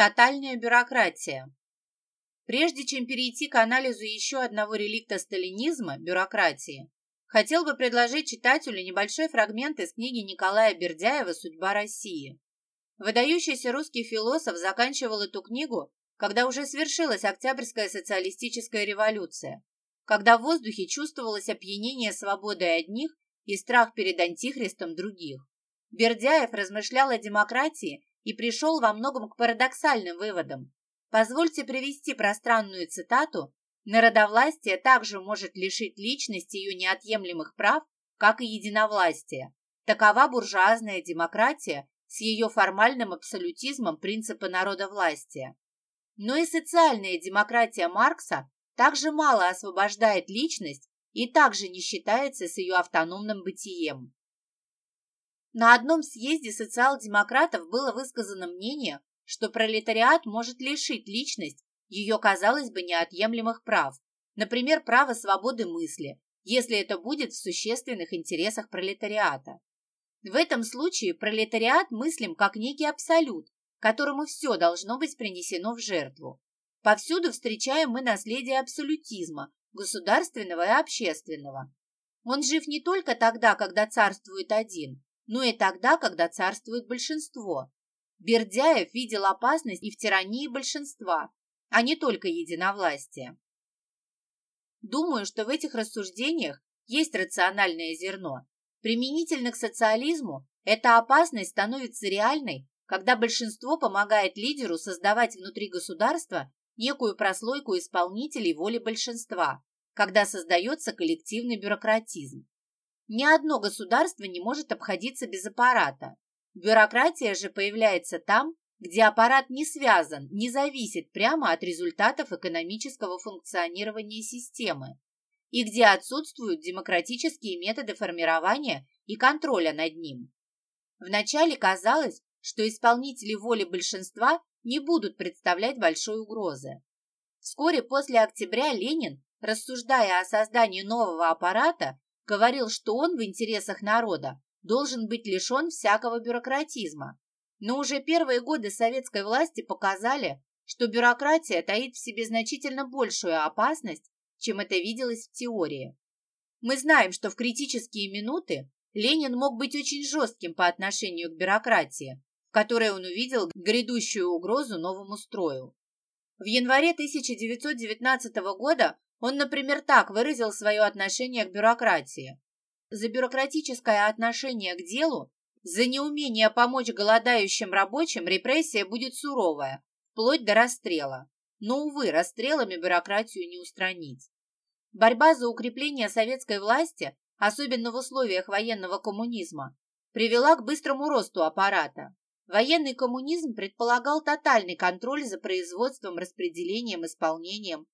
Тотальная бюрократия. Прежде чем перейти к анализу еще одного реликта сталинизма – бюрократии, хотел бы предложить читателю небольшой фрагмент из книги Николая Бердяева «Судьба России». Выдающийся русский философ заканчивал эту книгу, когда уже свершилась Октябрьская социалистическая революция, когда в воздухе чувствовалось опьянение свободой одних и страх перед антихристом других. Бердяев размышлял о демократии и пришел во многом к парадоксальным выводам. Позвольте привести пространную цитату «Народовластие также может лишить личности ее неотъемлемых прав, как и единовластие. Такова буржуазная демократия с ее формальным абсолютизмом принципа народовластия. Но и социальная демократия Маркса также мало освобождает личность и также не считается с ее автономным бытием. На одном съезде социал-демократов было высказано мнение, что пролетариат может лишить личность ее, казалось бы, неотъемлемых прав, например, право свободы мысли, если это будет в существенных интересах пролетариата. В этом случае пролетариат мыслим как некий абсолют, которому все должно быть принесено в жертву. Повсюду встречаем мы наследие абсолютизма, государственного и общественного. Он жив не только тогда, когда царствует один, но и тогда, когда царствует большинство. Бердяев видел опасность и в тирании большинства, а не только единовластия. Думаю, что в этих рассуждениях есть рациональное зерно. Применительно к социализму эта опасность становится реальной, когда большинство помогает лидеру создавать внутри государства некую прослойку исполнителей воли большинства, когда создается коллективный бюрократизм. Ни одно государство не может обходиться без аппарата. Бюрократия же появляется там, где аппарат не связан, не зависит прямо от результатов экономического функционирования системы и где отсутствуют демократические методы формирования и контроля над ним. Вначале казалось, что исполнители воли большинства не будут представлять большой угрозы. Вскоре после октября Ленин, рассуждая о создании нового аппарата, говорил, что он в интересах народа должен быть лишен всякого бюрократизма. Но уже первые годы советской власти показали, что бюрократия таит в себе значительно большую опасность, чем это виделось в теории. Мы знаем, что в критические минуты Ленин мог быть очень жестким по отношению к бюрократии, в которой он увидел грядущую угрозу новому строю. В январе 1919 года он, например, так выразил свое отношение к бюрократии. За бюрократическое отношение к делу, за неумение помочь голодающим рабочим репрессия будет суровая, вплоть до расстрела. Но, увы, расстрелами бюрократию не устранить. Борьба за укрепление советской власти, особенно в условиях военного коммунизма, привела к быстрому росту аппарата. Военный коммунизм предполагал тотальный контроль за производством, распределением, исполнением,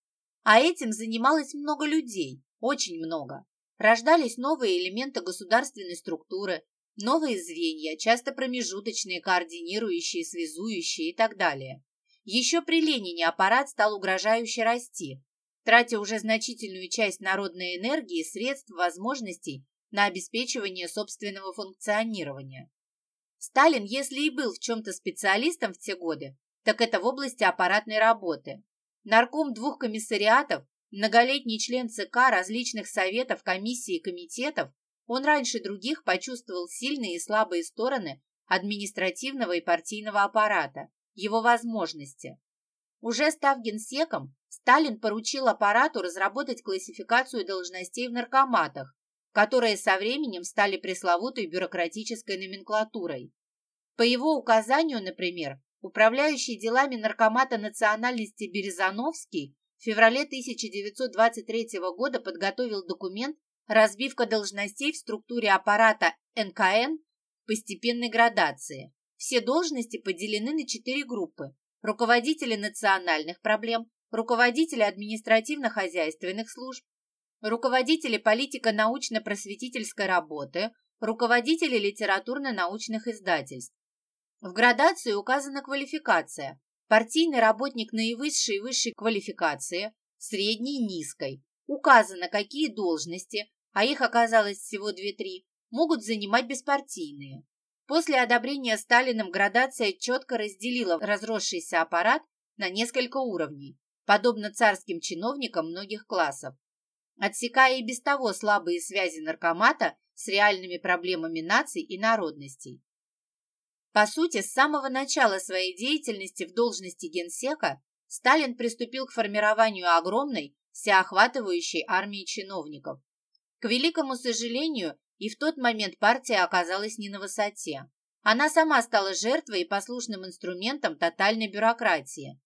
а этим занималось много людей, очень много. Рождались новые элементы государственной структуры, новые звенья, часто промежуточные, координирующие, связующие и так далее. Еще при Ленине аппарат стал угрожающе расти, тратя уже значительную часть народной энергии, средств, возможностей на обеспечивание собственного функционирования. Сталин, если и был в чем-то специалистом в те годы, так это в области аппаратной работы. Нарком двух комиссариатов, многолетний член ЦК различных советов, комиссий и комитетов, он раньше других почувствовал сильные и слабые стороны административного и партийного аппарата, его возможности. Уже став генсеком, Сталин поручил аппарату разработать классификацию должностей в наркоматах, которые со временем стали пресловутой бюрократической номенклатурой. По его указанию, например, управляющий делами наркомата национальности Березановский в феврале 1923 года подготовил документ «Разбивка должностей в структуре аппарата НКН постепенной градации». Все должности поделены на четыре группы – руководители национальных проблем, руководители административно-хозяйственных служб, руководители политико-научно-просветительской работы, руководители литературно-научных издательств. В градации указана квалификация. Партийный работник наивысшей и высшей квалификации, средней и низкой. Указано, какие должности, а их оказалось всего 2-3, могут занимать беспартийные. После одобрения Сталиным градация четко разделила разросшийся аппарат на несколько уровней, подобно царским чиновникам многих классов, отсекая и без того слабые связи наркомата с реальными проблемами наций и народностей. По сути, с самого начала своей деятельности в должности генсека Сталин приступил к формированию огромной, всеохватывающей армии чиновников. К великому сожалению, и в тот момент партия оказалась не на высоте. Она сама стала жертвой и послушным инструментом тотальной бюрократии.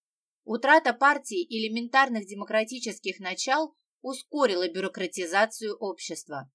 Утрата партии элементарных демократических начал ускорила бюрократизацию общества.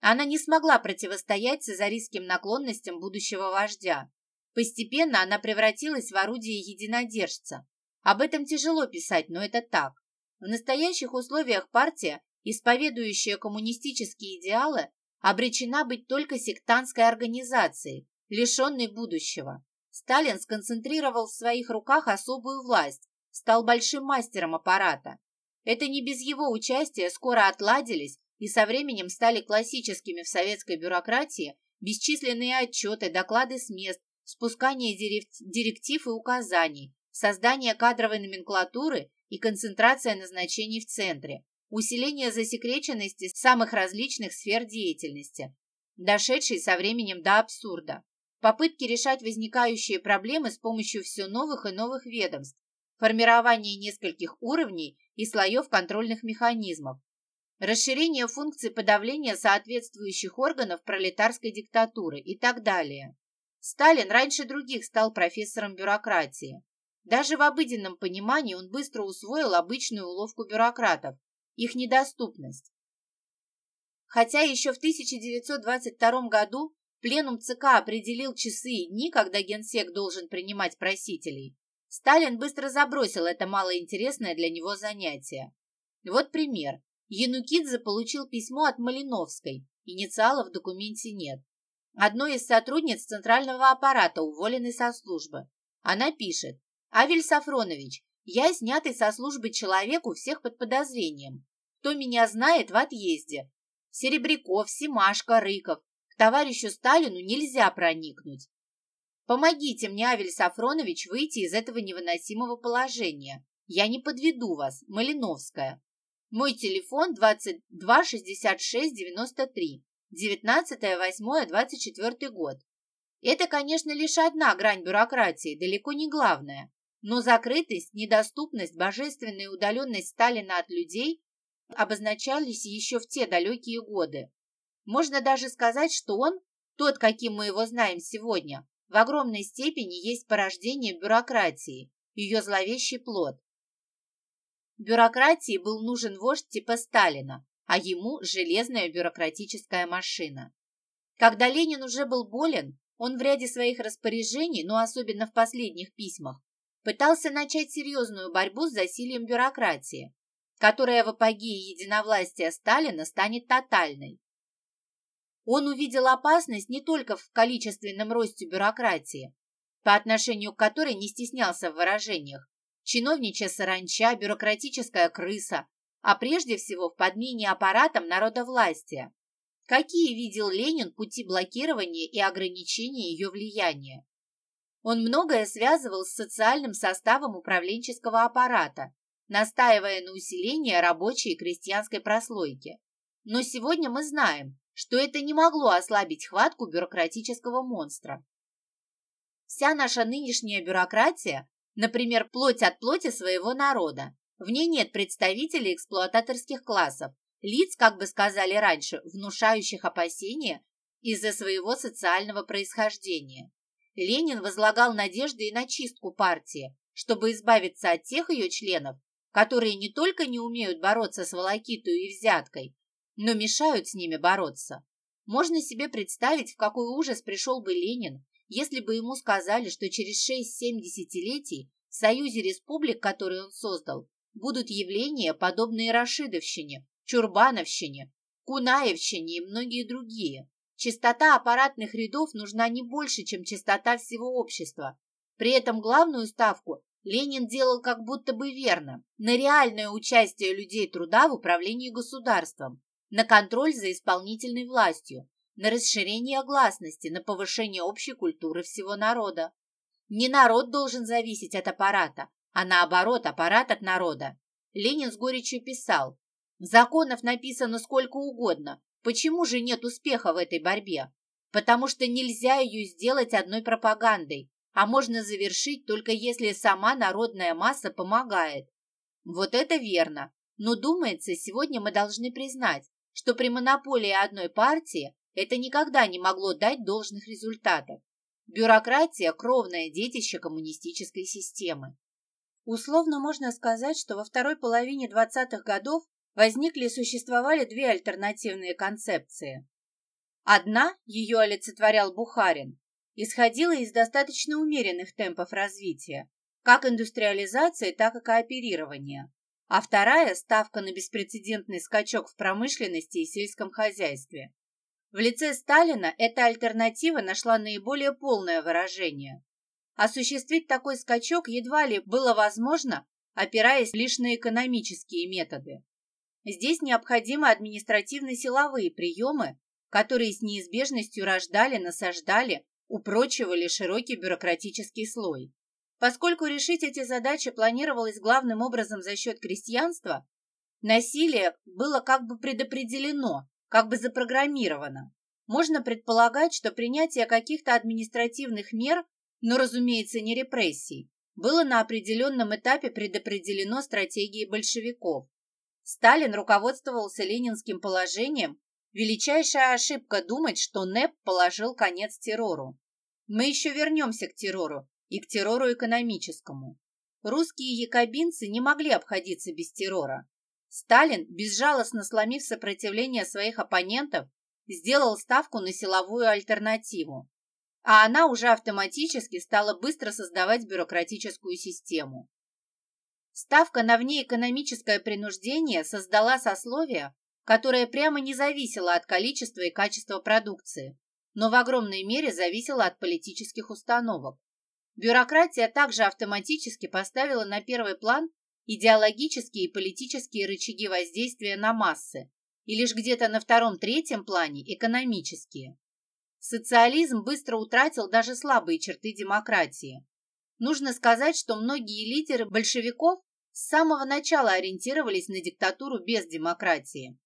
Она не смогла противостоять цезаристским наклонностям будущего вождя. Постепенно она превратилась в орудие единодержца. Об этом тяжело писать, но это так. В настоящих условиях партия, исповедующая коммунистические идеалы, обречена быть только сектантской организацией, лишенной будущего. Сталин сконцентрировал в своих руках особую власть, стал большим мастером аппарата. Это не без его участия скоро отладились и со временем стали классическими в советской бюрократии бесчисленные отчеты, доклады с мест, спускание директив и указаний, создание кадровой номенклатуры и концентрация назначений в центре, усиление засекреченности самых различных сфер деятельности, дошедшей со временем до абсурда, попытки решать возникающие проблемы с помощью все новых и новых ведомств, формирование нескольких уровней и слоев контрольных механизмов, расширение функций подавления соответствующих органов пролетарской диктатуры и так далее. Сталин раньше других стал профессором бюрократии. Даже в обыденном понимании он быстро усвоил обычную уловку бюрократов – их недоступность. Хотя еще в 1922 году Пленум ЦК определил часы и дни, когда генсек должен принимать просителей, Сталин быстро забросил это малоинтересное для него занятие. Вот пример. Янукидзе получил письмо от Малиновской, инициалов в документе нет. Одной из сотрудниц центрального аппарата, уволенной со службы. Она пишет, «Авель Сафронович, я снятый со службы человек у всех под подозрением. Кто меня знает в отъезде? Серебряков, Симашко, Рыков. К товарищу Сталину нельзя проникнуть. Помогите мне, Авель Сафронович, выйти из этого невыносимого положения. Я не подведу вас, Малиновская. Мой телефон 22 66 93, 19 8 24 год. Это, конечно, лишь одна грань бюрократии, далеко не главная. Но закрытость, недоступность, божественная удаленность Сталина от людей обозначались еще в те далекие годы. Можно даже сказать, что он, тот, каким мы его знаем сегодня, в огромной степени есть порождение бюрократии, ее зловещий плод. Бюрократии был нужен вождь типа Сталина, а ему железная бюрократическая машина. Когда Ленин уже был болен, он в ряде своих распоряжений, но особенно в последних письмах, пытался начать серьезную борьбу с засилием бюрократии, которая в апогее единовластия Сталина станет тотальной. Он увидел опасность не только в количественном росте бюрократии, по отношению к которой не стеснялся в выражениях, чиновничья саранча, бюрократическая крыса, а прежде всего в подмене аппаратом народовластия. Какие видел Ленин пути блокирования и ограничения ее влияния? Он многое связывал с социальным составом управленческого аппарата, настаивая на усилении рабочей и крестьянской прослойки. Но сегодня мы знаем, что это не могло ослабить хватку бюрократического монстра. Вся наша нынешняя бюрократия Например, плоть от плоти своего народа. В ней нет представителей эксплуататорских классов, лиц, как бы сказали раньше, внушающих опасения из-за своего социального происхождения. Ленин возлагал надежды и на чистку партии, чтобы избавиться от тех ее членов, которые не только не умеют бороться с волокитою и взяткой, но мешают с ними бороться. Можно себе представить, в какой ужас пришел бы Ленин, если бы ему сказали, что через 6-7 десятилетий в Союзе республик, который он создал, будут явления, подобные Рашидовщине, Чурбановщине, Кунаевщине и многие другие. Чистота аппаратных рядов нужна не больше, чем чистота всего общества. При этом главную ставку Ленин делал как будто бы верно на реальное участие людей труда в управлении государством, на контроль за исполнительной властью, на расширение гласности, на повышение общей культуры всего народа. Не народ должен зависеть от аппарата, а наоборот, аппарат от народа. Ленин с горечью писал, «Законов написано сколько угодно, почему же нет успеха в этой борьбе? Потому что нельзя ее сделать одной пропагандой, а можно завершить только если сама народная масса помогает. Вот это верно, но, думается, сегодня мы должны признать, что при монополии одной партии это никогда не могло дать должных результатов. Бюрократия – кровное детище коммунистической системы. Условно можно сказать, что во второй половине 20-х годов возникли и существовали две альтернативные концепции. Одна, ее олицетворял Бухарин, исходила из достаточно умеренных темпов развития, как индустриализации, так и кооперирования, а вторая – ставка на беспрецедентный скачок в промышленности и сельском хозяйстве. В лице Сталина эта альтернатива нашла наиболее полное выражение. Осуществить такой скачок едва ли было возможно, опираясь лишь на экономические методы. Здесь необходимы административно-силовые приемы, которые с неизбежностью рождали, насаждали, упрочивали широкий бюрократический слой. Поскольку решить эти задачи планировалось главным образом за счет крестьянства, насилие было как бы предопределено, как бы запрограммировано. Можно предполагать, что принятие каких-то административных мер, но, разумеется, не репрессий, было на определенном этапе предопределено стратегией большевиков. Сталин руководствовался ленинским положением, величайшая ошибка думать, что НЭП положил конец террору. Мы еще вернемся к террору и к террору экономическому. Русские якобинцы не могли обходиться без террора. Сталин, безжалостно сломив сопротивление своих оппонентов, сделал ставку на силовую альтернативу, а она уже автоматически стала быстро создавать бюрократическую систему. Ставка на внеэкономическое принуждение создала сословие, которое прямо не зависело от количества и качества продукции, но в огромной мере зависело от политических установок. Бюрократия также автоматически поставила на первый план идеологические и политические рычаги воздействия на массы, и лишь где-то на втором-третьем плане экономические. Социализм быстро утратил даже слабые черты демократии. Нужно сказать, что многие лидеры большевиков с самого начала ориентировались на диктатуру без демократии.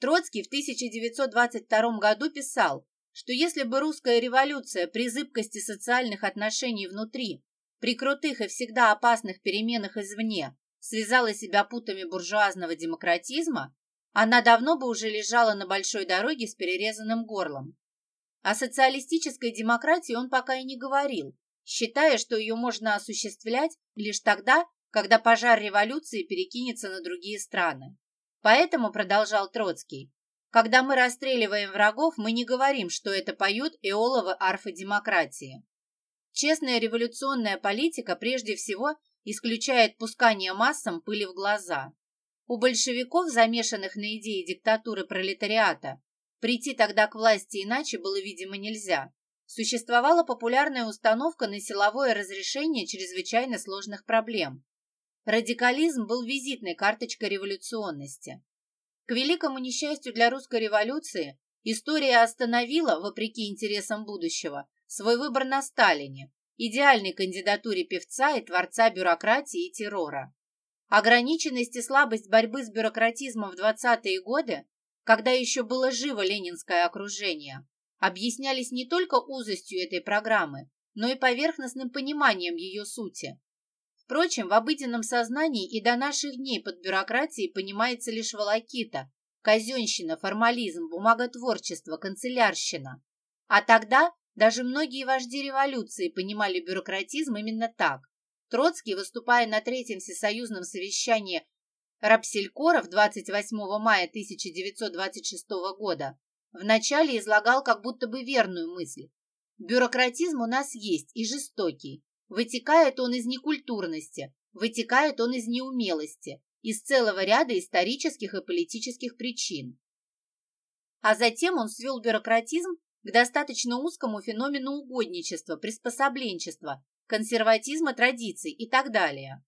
Троцкий в 1922 году писал, что если бы русская революция при зыбкости социальных отношений внутри при крутых и всегда опасных переменах извне связала себя путами буржуазного демократизма, она давно бы уже лежала на большой дороге с перерезанным горлом. О социалистической демократии он пока и не говорил, считая, что ее можно осуществлять лишь тогда, когда пожар революции перекинется на другие страны. Поэтому, продолжал Троцкий, когда мы расстреливаем врагов, мы не говорим, что это поют эоловы арфы демократии. Честная революционная политика прежде всего исключает пускание массам пыли в глаза. У большевиков, замешанных на идее диктатуры пролетариата, прийти тогда к власти иначе было, видимо, нельзя. Существовала популярная установка на силовое разрешение чрезвычайно сложных проблем. Радикализм был визитной карточкой революционности. К великому несчастью для русской революции, история остановила, вопреки интересам будущего, свой выбор на Сталине, идеальной кандидатуре певца и творца бюрократии и террора. Ограниченность и слабость борьбы с бюрократизмом в 20-е годы, когда еще было живо ленинское окружение, объяснялись не только узостью этой программы, но и поверхностным пониманием ее сути. Впрочем, в обыденном сознании и до наших дней под бюрократией понимается лишь волокита, казенщина, формализм, бумаготворчество, канцелярщина. А тогда даже многие вожди революции понимали бюрократизм именно так. Троцкий, выступая на Третьем всесоюзном совещании Рапселькоров 28 мая 1926 года, вначале излагал как будто бы верную мысль. Бюрократизм у нас есть и жестокий. Вытекает он из некультурности, вытекает он из неумелости, из целого ряда исторических и политических причин. А затем он свел бюрократизм к достаточно узкому феномену угодничества, приспособленчества, консерватизма традиций и так далее.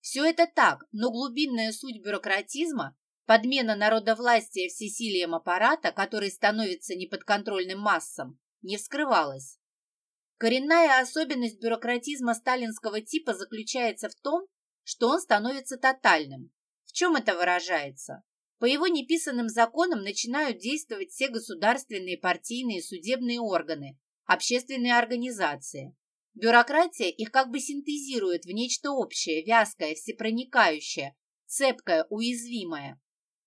Все это так, но глубинная суть бюрократизма, подмена народовластия всесилием аппарата, который становится неподконтрольным массам, не вскрывалась. Коренная особенность бюрократизма сталинского типа заключается в том, что он становится тотальным. В чем это выражается? По его неписанным законам начинают действовать все государственные, партийные, судебные органы, общественные организации. Бюрократия их как бы синтезирует в нечто общее, вязкое, всепроникающее, цепкое, уязвимое.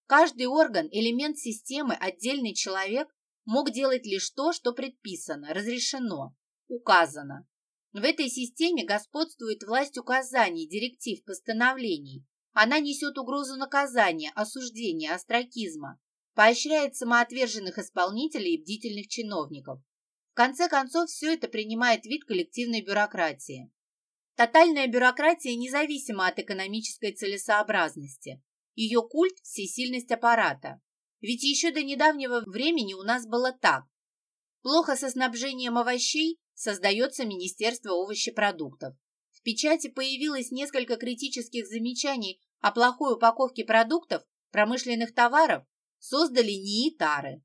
Каждый орган, элемент системы, отдельный человек мог делать лишь то, что предписано, разрешено, указано. В этой системе господствует власть указаний, директив, постановлений. Она несет угрозу наказания, осуждения, остракизма, поощряет самоотверженных исполнителей и бдительных чиновников. В конце концов, все это принимает вид коллективной бюрократии. Тотальная бюрократия независима от экономической целесообразности. Ее культ – всесильность аппарата. Ведь еще до недавнего времени у нас было так. Плохо со снабжением овощей создается Министерство овощепродуктов. В печати появилось несколько критических замечаний о плохой упаковке продуктов, промышленных товаров, создали НИИ тары.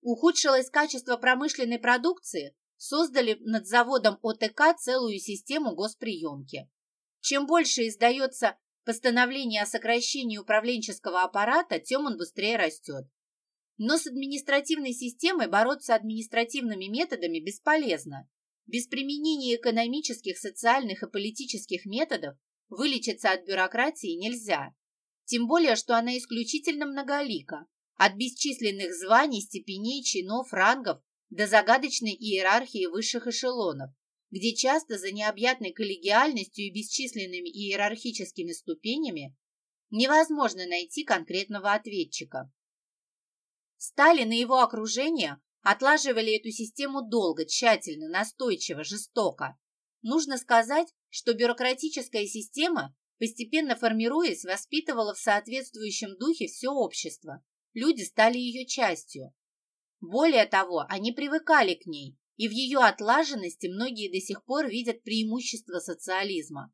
Ухудшилось качество промышленной продукции, создали над заводом ОТК целую систему госприемки. Чем больше издается постановление о сокращении управленческого аппарата, тем он быстрее растет. Но с административной системой бороться административными методами бесполезно. Без применения экономических, социальных и политических методов вылечиться от бюрократии нельзя. Тем более, что она исключительно многолика. От бесчисленных званий, степеней, чинов, рангов до загадочной иерархии высших эшелонов, где часто за необъятной коллегиальностью и бесчисленными иерархическими ступенями невозможно найти конкретного ответчика. Сталин и его окружение отлаживали эту систему долго, тщательно, настойчиво, жестоко. Нужно сказать, что бюрократическая система, постепенно формируясь, воспитывала в соответствующем духе все общество. Люди стали ее частью. Более того, они привыкали к ней, и в ее отлаженности многие до сих пор видят преимущество социализма.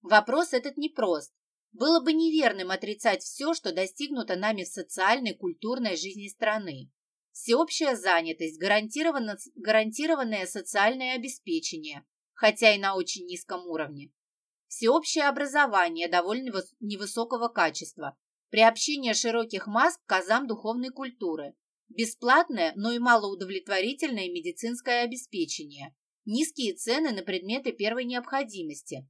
Вопрос этот непрост. Было бы неверным отрицать все, что достигнуто нами в социальной, культурной жизни страны. Всеобщая занятость, гарантированное, социальное обеспечение, хотя и на очень низком уровне. Всеобщее образование довольно невысокого качества, приобщение широких масс к казам духовной культуры, Бесплатное, но и малоудовлетворительное медицинское обеспечение. Низкие цены на предметы первой необходимости.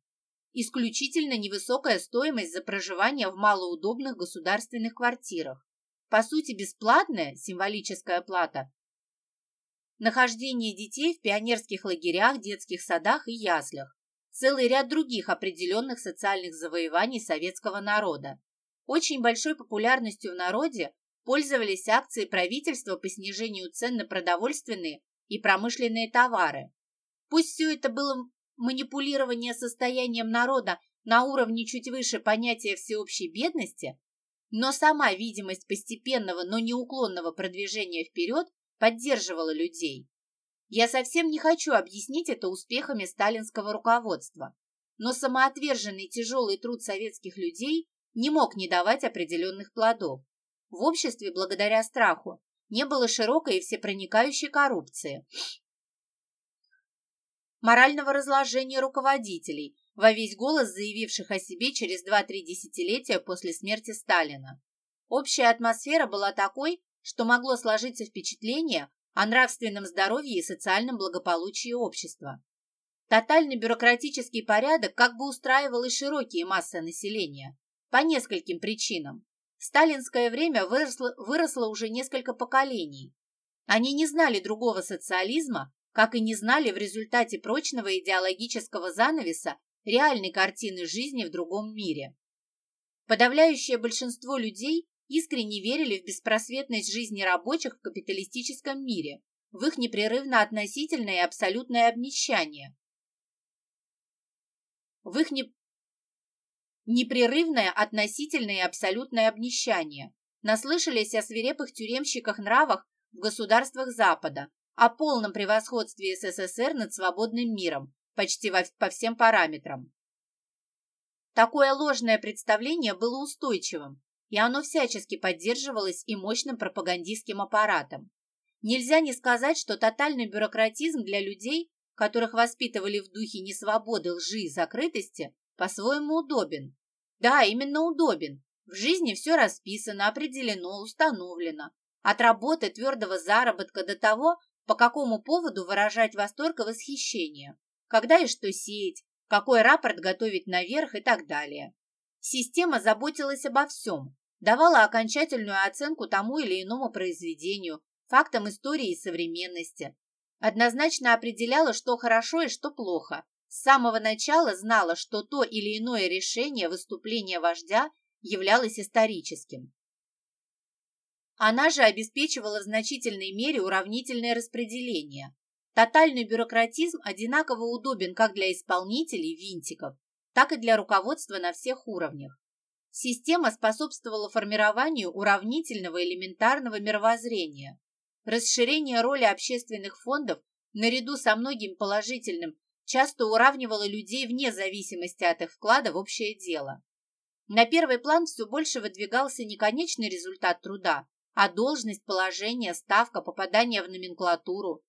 Исключительно невысокая стоимость за проживание в малоудобных государственных квартирах. По сути, бесплатная символическая плата. Нахождение детей в пионерских лагерях, детских садах и яслях. Целый ряд других определенных социальных завоеваний советского народа. Очень большой популярностью в народе пользовались акции правительства по снижению цен на продовольственные и промышленные товары. Пусть все это было манипулирование состоянием народа на уровне чуть выше понятия всеобщей бедности, но сама видимость постепенного, но неуклонного продвижения вперед поддерживала людей. Я совсем не хочу объяснить это успехами сталинского руководства, но самоотверженный тяжелый труд советских людей не мог не давать определенных плодов. В обществе, благодаря страху, не было широкой и всепроникающей коррупции, морального разложения руководителей, во весь голос заявивших о себе через 2-3 десятилетия после смерти Сталина. Общая атмосфера была такой, что могло сложиться впечатление о нравственном здоровье и социальном благополучии общества. Тотальный бюрократический порядок как бы устраивал и широкие массы населения, по нескольким причинам. В сталинское время выросло, выросло уже несколько поколений. Они не знали другого социализма, как и не знали в результате прочного идеологического занавеса реальной картины жизни в другом мире. Подавляющее большинство людей искренне верили в беспросветность жизни рабочих в капиталистическом мире, в их непрерывно относительное и абсолютное обнищание, в их не непрерывное относительное и абсолютное обнищание. Наслышались о свирепых тюремщиках-нравах в государствах Запада, о полном превосходстве СССР над свободным миром, почти во, по всем параметрам. Такое ложное представление было устойчивым, и оно всячески поддерживалось и мощным пропагандистским аппаратом. Нельзя не сказать, что тотальный бюрократизм для людей, которых воспитывали в духе несвободы, лжи и закрытости, по-своему удобен. Да, именно удобен. В жизни все расписано, определено, установлено. От работы, твердого заработка до того, по какому поводу выражать восторг и восхищение, когда и что сеять, какой рапорт готовить наверх и так далее. Система заботилась обо всем, давала окончательную оценку тому или иному произведению, фактам истории и современности. Однозначно определяла, что хорошо и что плохо. С самого начала знала, что то или иное решение выступления вождя являлось историческим. Она же обеспечивала в значительной мере уравнительное распределение. Тотальный бюрократизм одинаково удобен как для исполнителей винтиков, так и для руководства на всех уровнях. Система способствовала формированию уравнительного элементарного мировоззрения. Расширение роли общественных фондов наряду со многим положительным часто уравнивало людей вне зависимости от их вклада в общее дело. На первый план все больше выдвигался не конечный результат труда, а должность, положение, ставка, попадание в номенклатуру.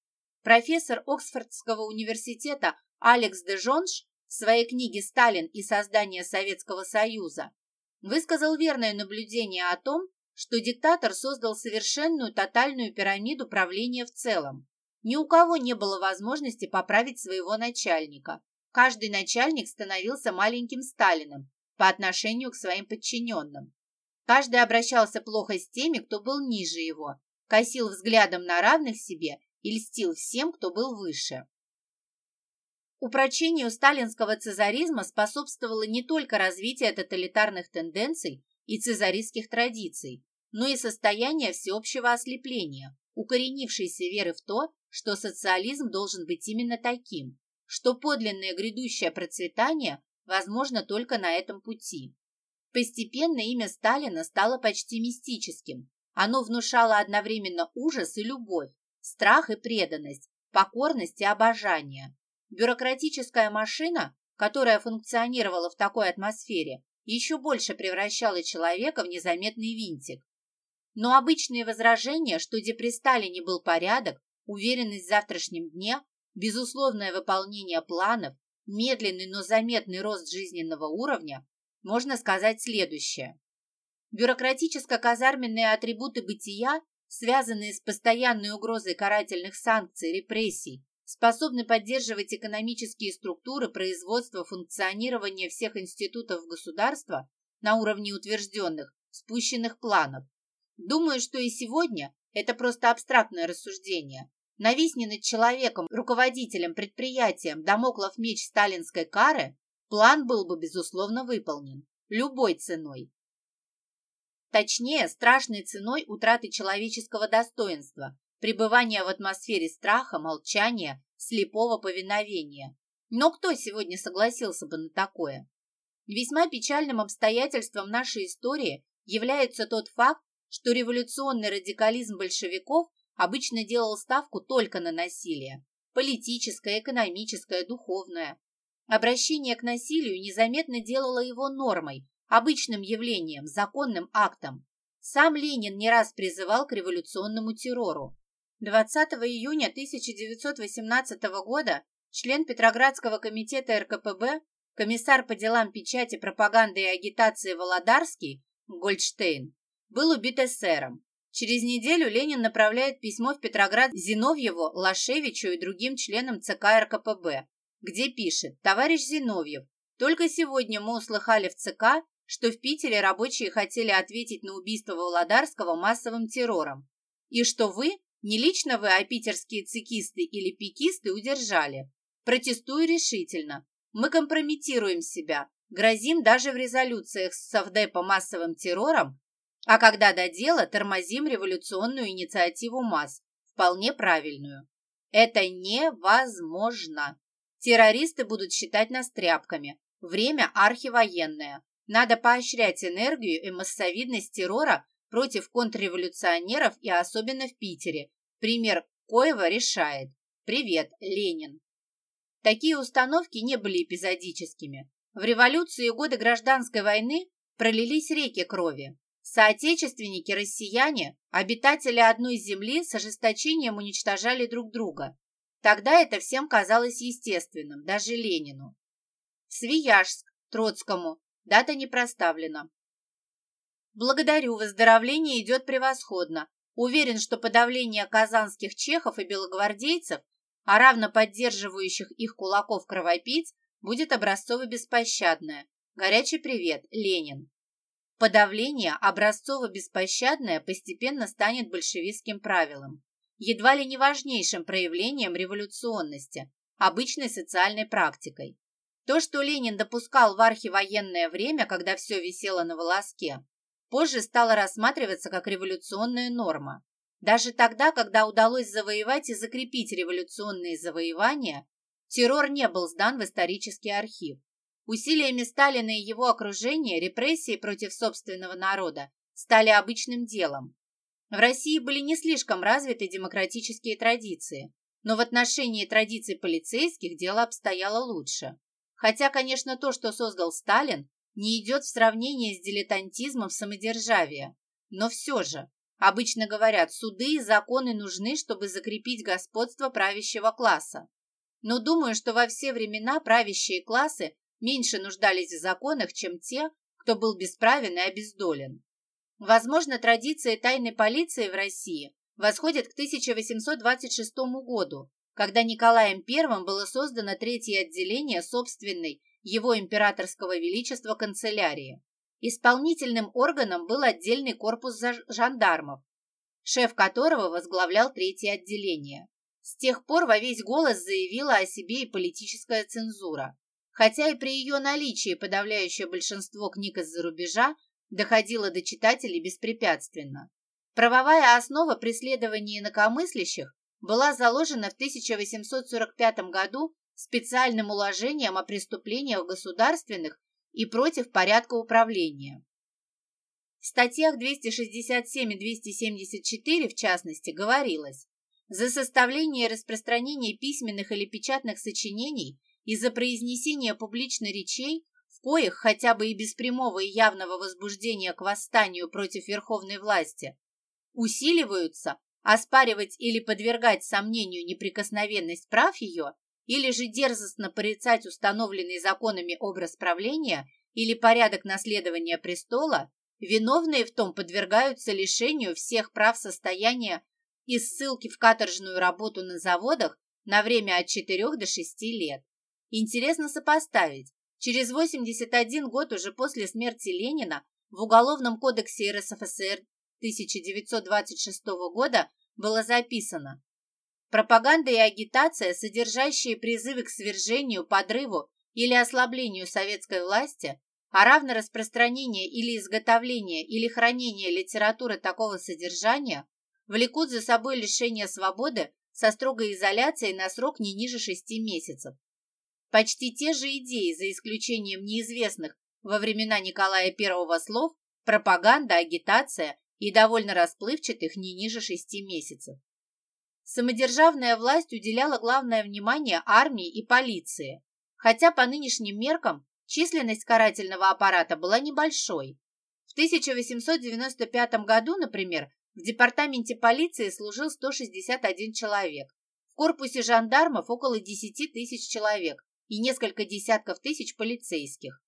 Профессор Оксфордского университета Алекс де Жонш в своей книге «Сталин и создание Советского Союза» высказал верное наблюдение о том, что диктатор создал совершенную тотальную пирамиду правления в целом. Ни у кого не было возможности поправить своего начальника. Каждый начальник становился маленьким Сталиным по отношению к своим подчиненным. Каждый обращался плохо с теми, кто был ниже его, косил взглядом на равных себе и льстил всем, кто был выше. Упрочению сталинского цезаризма способствовало не только развитие тоталитарных тенденций и цезаристских традиций, но и состояние всеобщего ослепления, укоренившейся веры в то, что социализм должен быть именно таким, что подлинное грядущее процветание возможно только на этом пути. Постепенно имя Сталина стало почти мистическим. Оно внушало одновременно ужас и любовь, страх и преданность, покорность и обожание. Бюрократическая машина, которая функционировала в такой атмосфере, еще больше превращала человека в незаметный винтик. Но обычные возражения, что где при Сталине был порядок, уверенность в завтрашнем дне, безусловное выполнение планов, медленный, но заметный рост жизненного уровня, можно сказать следующее. Бюрократическо-казарменные атрибуты бытия, связанные с постоянной угрозой карательных санкций, репрессий, способны поддерживать экономические структуры производства функционирования всех институтов государства на уровне утвержденных, спущенных планов. Думаю, что и сегодня это просто абстрактное рассуждение. Нависни над человеком, руководителем, предприятием, домоклов меч сталинской кары, план был бы, безусловно, выполнен. Любой ценой. Точнее, страшной ценой утраты человеческого достоинства, пребывания в атмосфере страха, молчания, слепого повиновения. Но кто сегодня согласился бы на такое? Весьма печальным обстоятельством нашей истории является тот факт, что революционный радикализм большевиков обычно делал ставку только на насилие – политическое, экономическое, духовное. Обращение к насилию незаметно делало его нормой, обычным явлением, законным актом. Сам Ленин не раз призывал к революционному террору. 20 июня 1918 года член Петроградского комитета РКПБ, комиссар по делам печати, пропаганды и агитации Володарский, Гольдштейн, был убит эсером. Через неделю Ленин направляет письмо в Петроград Зиновьеву, Лашевичу и другим членам ЦК РКПБ, где пишет «Товарищ Зиновьев, только сегодня мы услыхали в ЦК, что в Питере рабочие хотели ответить на убийство Володарского массовым террором, и что вы, не лично вы, а питерские цикисты или пикисты удержали. Протестую решительно. Мы компрометируем себя, грозим даже в резолюциях с Совдепа массовым террором а когда до дела, тормозим революционную инициативу масс, вполне правильную. Это невозможно. Террористы будут считать нас тряпками. Время архивоенное. Надо поощрять энергию и массовидность террора против контрреволюционеров и особенно в Питере. Пример Коева решает. Привет, Ленин. Такие установки не были эпизодическими. В революцию и годы гражданской войны пролились реки крови. Соотечественники-россияне, обитатели одной земли, с ожесточением уничтожали друг друга. Тогда это всем казалось естественным, даже Ленину. Свияжск, Троцкому, дата не проставлена. Благодарю, выздоровление идет превосходно. Уверен, что подавление казанских чехов и белогвардейцев, а равно поддерживающих их кулаков-кровопийц, будет образцово-беспощадное. Горячий привет, Ленин. Подавление образцово-беспощадное постепенно станет большевистским правилом, едва ли не важнейшим проявлением революционности, обычной социальной практикой. То, что Ленин допускал в архивоенное время, когда все висело на волоске, позже стало рассматриваться как революционная норма. Даже тогда, когда удалось завоевать и закрепить революционные завоевания, террор не был сдан в исторический архив. Усилиями Сталина и его окружения репрессии против собственного народа стали обычным делом. В России были не слишком развиты демократические традиции, но в отношении традиций полицейских дело обстояло лучше. Хотя, конечно, то, что создал Сталин, не идет в сравнение с дилетантизмом самодержавия. Но все же, обычно говорят, суды и законы нужны, чтобы закрепить господство правящего класса. Но думаю, что во все времена правящие классы меньше нуждались в законах, чем те, кто был бесправен и обездолен. Возможно, традиции тайной полиции в России восходят к 1826 году, когда Николаем I было создано третье отделение собственной его императорского величества канцелярии. Исполнительным органом был отдельный корпус жандармов, шеф которого возглавлял третье отделение. С тех пор во весь голос заявила о себе и политическая цензура хотя и при ее наличии подавляющее большинство книг из-за рубежа доходило до читателей беспрепятственно. Правовая основа преследования инакомыслящих была заложена в 1845 году специальным уложением о преступлениях государственных и против порядка управления. В статьях 267 и 274, в частности, говорилось, за составление и распространение письменных или печатных сочинений из-за произнесения публичных речей, в коих хотя бы и без прямого и явного возбуждения к восстанию против верховной власти, усиливаются, оспаривать или подвергать сомнению неприкосновенность прав ее, или же дерзостно порицать установленный законами образ правления или порядок наследования престола, виновные в том подвергаются лишению всех прав состояния и ссылки в каторжную работу на заводах на время от 4 до 6 лет. Интересно сопоставить. Через 81 год уже после смерти Ленина в Уголовном кодексе РСФСР 1926 года было записано Пропаганда и агитация, содержащие призывы к свержению, подрыву или ослаблению советской власти, а равно распространение или изготовление или хранение литературы такого содержания, влекут за собой лишение свободы со строгой изоляцией на срок не ниже шести месяцев. Почти те же идеи, за исключением неизвестных во времена Николая I слов, пропаганда, агитация и довольно расплывчатых не ниже шести месяцев. Самодержавная власть уделяла главное внимание армии и полиции, хотя по нынешним меркам численность карательного аппарата была небольшой. В 1895 году, например, в департаменте полиции служил 161 человек, в корпусе жандармов около 10 тысяч человек, и несколько десятков тысяч полицейских.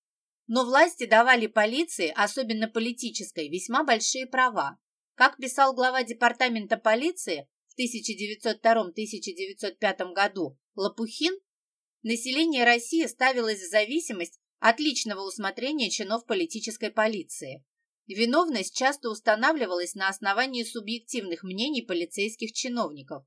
Но власти давали полиции, особенно политической, весьма большие права. Как писал глава департамента полиции в 1902-1905 году Лопухин, население России ставилось в зависимость от личного усмотрения чинов политической полиции. Виновность часто устанавливалась на основании субъективных мнений полицейских чиновников.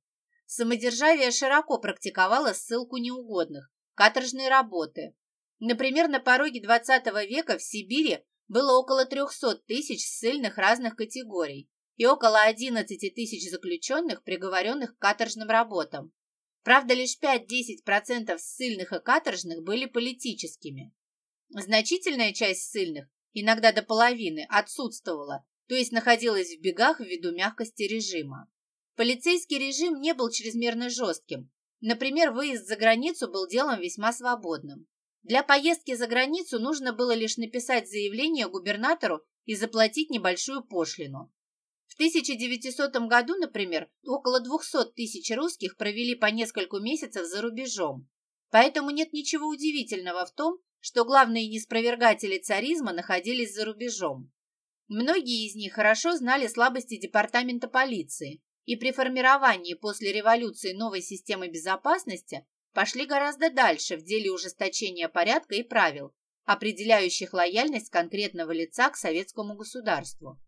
Самодержавие широко практиковало ссылку неугодных, каторжные работы. Например, на пороге XX века в Сибири было около 300 тысяч ссыльных разных категорий и около 11 тысяч заключенных, приговоренных к каторжным работам. Правда, лишь 5-10% ссыльных и каторжных были политическими. Значительная часть ссыльных, иногда до половины, отсутствовала, то есть находилась в бегах ввиду мягкости режима. Полицейский режим не был чрезмерно жестким, Например, выезд за границу был делом весьма свободным. Для поездки за границу нужно было лишь написать заявление губернатору и заплатить небольшую пошлину. В 1900 году, например, около 200 тысяч русских провели по несколько месяцев за рубежом. Поэтому нет ничего удивительного в том, что главные неспровергатели царизма находились за рубежом. Многие из них хорошо знали слабости департамента полиции и при формировании после революции новой системы безопасности пошли гораздо дальше в деле ужесточения порядка и правил, определяющих лояльность конкретного лица к советскому государству.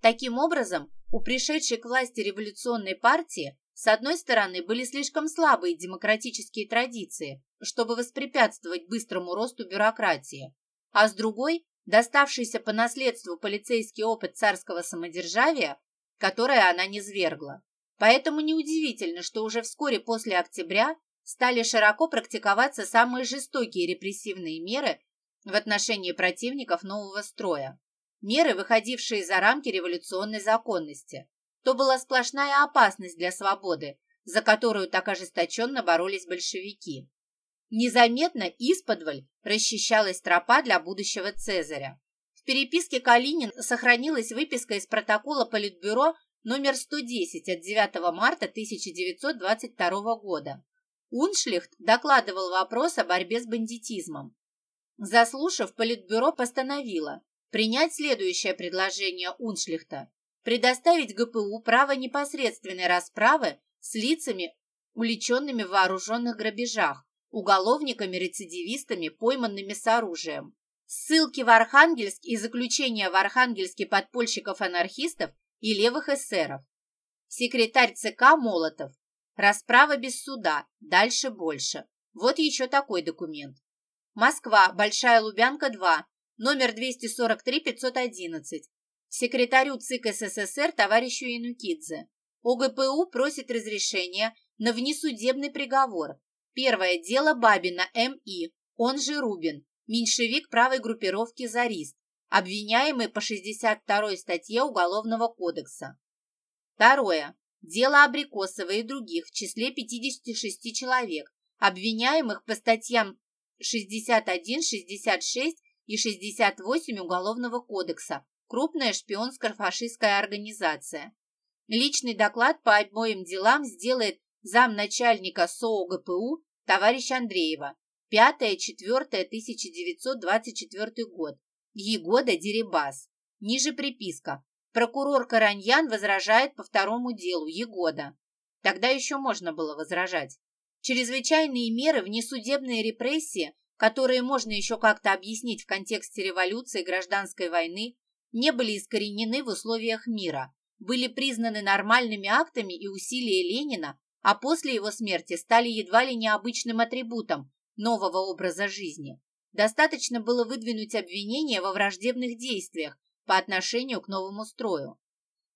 Таким образом, у пришедшей к власти революционной партии с одной стороны были слишком слабые демократические традиции, чтобы воспрепятствовать быстрому росту бюрократии, а с другой – доставшийся по наследству полицейский опыт царского самодержавия, которое она низвергла. Поэтому неудивительно, что уже вскоре после октября стали широко практиковаться самые жестокие репрессивные меры в отношении противников нового строя меры, выходившие за рамки революционной законности. То была сплошная опасность для свободы, за которую так ожесточенно боролись большевики. Незаметно исподволь расчищалась тропа для будущего Цезаря. Переписке Калинин сохранилась выписка из протокола Политбюро номер 110 от 9 марта 1922 года. Уншлихт докладывал вопрос о борьбе с бандитизмом. Заслушав, Политбюро постановило принять следующее предложение Уншлихта – предоставить ГПУ право непосредственной расправы с лицами, уличенными в вооруженных грабежах, уголовниками-рецидивистами, пойманными с оружием. Ссылки в Архангельск и заключения в Архангельске подпольщиков-анархистов и левых эсеров. Секретарь ЦК Молотов. Расправа без суда. Дальше больше. Вот еще такой документ. Москва. Большая Лубянка, 2 номер 243-511, секретарю ЦИК СССР товарищу Янукидзе. ОГПУ просит разрешения на внесудебный приговор. Первое дело Бабина М.И., он же Рубин, меньшевик правой группировки «Зарист», обвиняемый по 62 статье Уголовного кодекса. Второе. Дело Абрикосова и других в числе 56 человек, обвиняемых по статьям 61, 66 и 68 Уголовного кодекса «Крупная шпионско-фашистская организация». Личный доклад по обоим делам сделает замначальника СООГПУ товарищ Андреева 5-4-1924 год. Егода Дерибас. Ниже приписка. Прокурор Караньян возражает по второму делу Егода. Тогда еще можно было возражать. Чрезвычайные меры, внесудебные репрессии которые можно еще как-то объяснить в контексте революции и гражданской войны, не были искоренены в условиях мира, были признаны нормальными актами и усилия Ленина, а после его смерти стали едва ли необычным атрибутом нового образа жизни. Достаточно было выдвинуть обвинение во враждебных действиях по отношению к новому строю.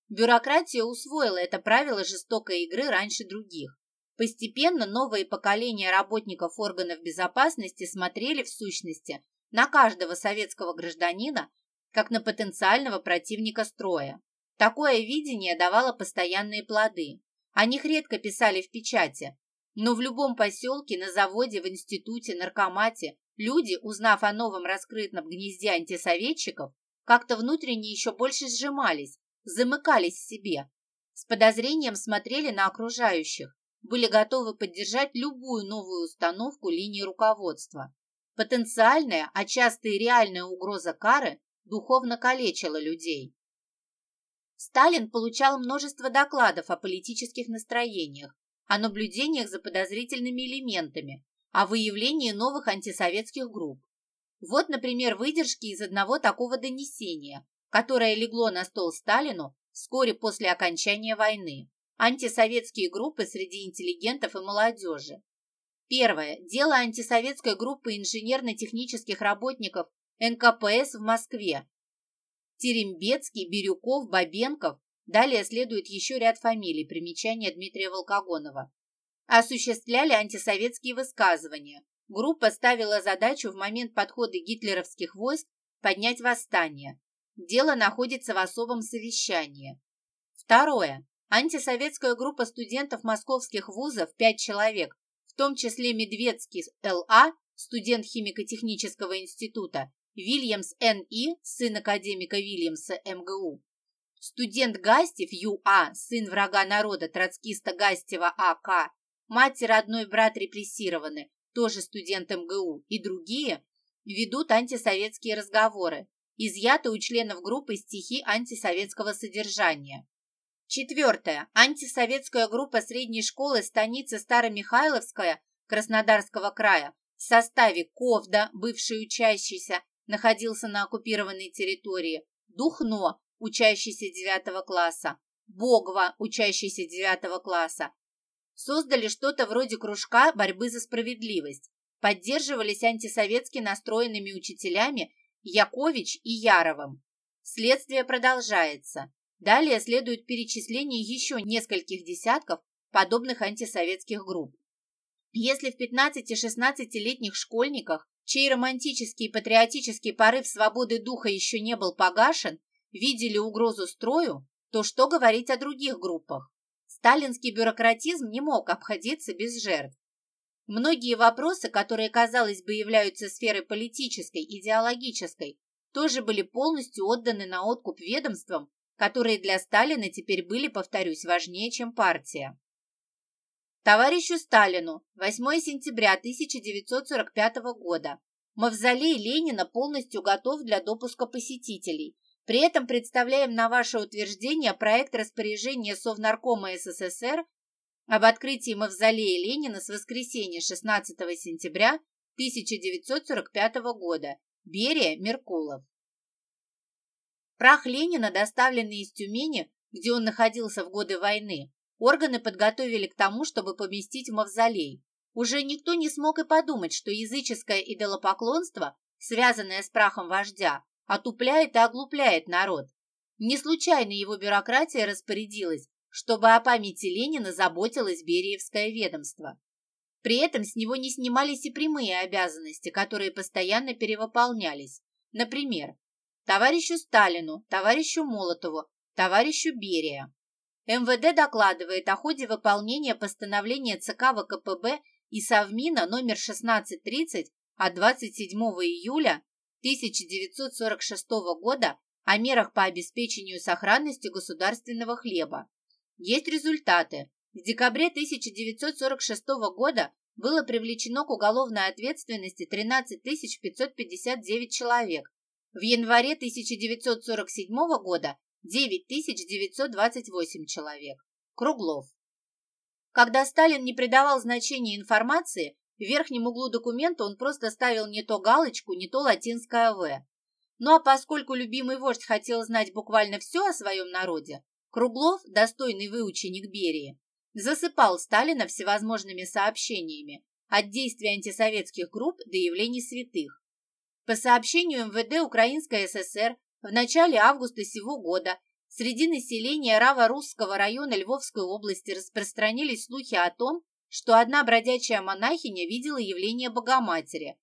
Бюрократия усвоила это правило жестокой игры раньше других. Постепенно новые поколения работников органов безопасности смотрели в сущности на каждого советского гражданина как на потенциального противника строя. Такое видение давало постоянные плоды. О них редко писали в печати, но в любом поселке, на заводе, в институте, наркомате люди, узнав о новом раскрытом гнезде антисоветчиков, как-то внутренне еще больше сжимались, замыкались в себе, с подозрением смотрели на окружающих, были готовы поддержать любую новую установку линии руководства. Потенциальная, а часто и реальная угроза кары духовно калечила людей. Сталин получал множество докладов о политических настроениях, о наблюдениях за подозрительными элементами, о выявлении новых антисоветских групп. Вот, например, выдержки из одного такого донесения, которое легло на стол Сталину вскоре после окончания войны антисоветские группы среди интеллигентов и молодежи. Первое. Дело антисоветской группы инженерно-технических работников НКПС в Москве. Терембецкий, Бирюков, Бабенков. Далее следует еще ряд фамилий, примечания Дмитрия Волкогонова. Осуществляли антисоветские высказывания. Группа ставила задачу в момент подхода гитлеровских войск поднять восстание. Дело находится в особом совещании. Второе. Антисоветская группа студентов московских вузов, пять человек, в том числе Медведский Л.А., студент химико-технического института, Вильямс Н.И., сын академика Вильямса МГУ, студент Гастев Ю.А., сын врага народа, троцкиста Гастева А.К., мать и родной брат репрессированы, тоже студент МГУ, и другие ведут антисоветские разговоры. Изъяты у членов группы стихи антисоветского содержания. Четвертое. Антисоветская группа средней школы станицы Старомихайловская Краснодарского края в составе Ковда, бывший учащийся, находился на оккупированной территории, Духно, учащийся 9 класса, Богва, учащийся 9 класса, создали что-то вроде кружка борьбы за справедливость, поддерживались антисоветски настроенными учителями Якович и Яровым. Следствие продолжается. Далее следует перечисление еще нескольких десятков подобных антисоветских групп. Если в 15-16-летних школьниках, чей романтический и патриотический порыв свободы духа еще не был погашен, видели угрозу строю, то что говорить о других группах? Сталинский бюрократизм не мог обходиться без жертв. Многие вопросы, которые, казалось бы, являются сферой политической, идеологической, тоже были полностью отданы на откуп ведомствам, которые для Сталина теперь были, повторюсь, важнее, чем партия. Товарищу Сталину 8 сентября 1945 года. Мавзолей Ленина полностью готов для допуска посетителей. При этом представляем на ваше утверждение проект распоряжения Совнаркома СССР об открытии мавзолея Ленина с воскресенья 16 сентября 1945 года. Берия, Меркулов. Прах Ленина, доставленный из Тюмени, где он находился в годы войны, органы подготовили к тому, чтобы поместить мавзолей. Уже никто не смог и подумать, что языческое идолопоклонство, связанное с прахом вождя, отупляет и оглупляет народ. Не случайно его бюрократия распорядилась, чтобы о памяти Ленина заботилось Бериевское ведомство. При этом с него не снимались и прямые обязанности, которые постоянно перевыполнялись. Например, товарищу Сталину, товарищу Молотову, товарищу Берия. МВД докладывает о ходе выполнения постановления ЦК ВКПБ и Совмина номер 1630 от 27 июля 1946 года о мерах по обеспечению сохранности государственного хлеба. Есть результаты. В декабре 1946 года было привлечено к уголовной ответственности 13 559 человек. В январе 1947 года 9928 человек. Круглов. Когда Сталин не придавал значения информации, в верхнем углу документа он просто ставил не то галочку, не то латинское «В». Ну а поскольку любимый вождь хотел знать буквально все о своем народе, Круглов, достойный выученик Берии, засыпал Сталина всевозможными сообщениями от действий антисоветских групп до явлений святых. По сообщению МВД Украинской ССР в начале августа сего года среди населения Рава-Русского района Львовской области распространились слухи о том, что одна бродячая монахиня видела явление Богоматери.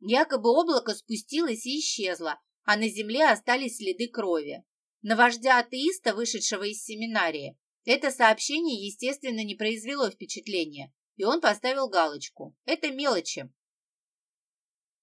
Якобы облако спустилось и исчезло, а на земле остались следы крови. На вождя атеиста, вышедшего из семинарии, это сообщение, естественно, не произвело впечатления, и он поставил галочку. Это мелочи.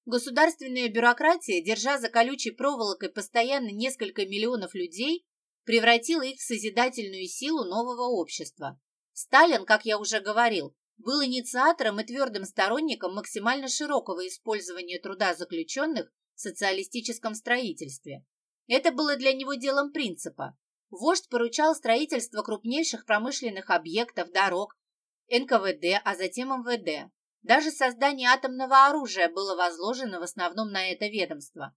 Государственная бюрократия, держа за колючей проволокой постоянно несколько миллионов людей, превратила их в созидательную силу нового общества. Сталин, как я уже говорил, был инициатором и твердым сторонником максимально широкого использования труда заключенных в социалистическом строительстве. Это было для него делом принципа. Вождь поручал строительство крупнейших промышленных объектов, дорог, НКВД, а затем МВД. Даже создание атомного оружия было возложено в основном на это ведомство.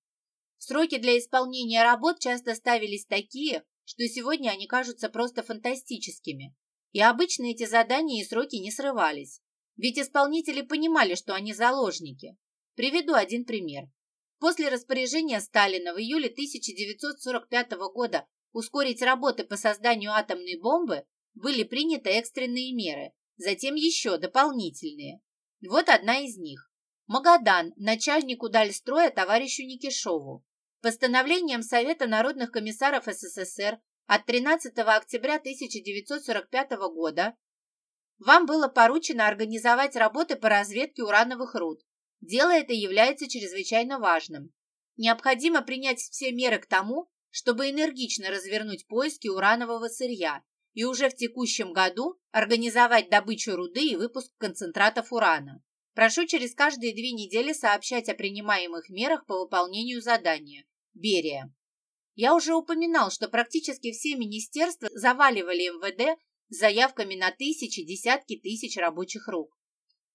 Сроки для исполнения работ часто ставились такие, что сегодня они кажутся просто фантастическими. И обычно эти задания и сроки не срывались. Ведь исполнители понимали, что они заложники. Приведу один пример. После распоряжения Сталина в июле 1945 года ускорить работы по созданию атомной бомбы были приняты экстренные меры, затем еще дополнительные. Вот одна из них. Магадан, начальнику Дальстроя товарищу Никишову. Постановлением Совета народных комиссаров СССР от 13 октября 1945 года вам было поручено организовать работы по разведке урановых руд. Дело это является чрезвычайно важным. Необходимо принять все меры к тому, чтобы энергично развернуть поиски уранового сырья и уже в текущем году организовать добычу руды и выпуск концентратов урана. Прошу через каждые две недели сообщать о принимаемых мерах по выполнению задания. Берия. Я уже упоминал, что практически все министерства заваливали МВД заявками на тысячи, десятки тысяч рабочих рук.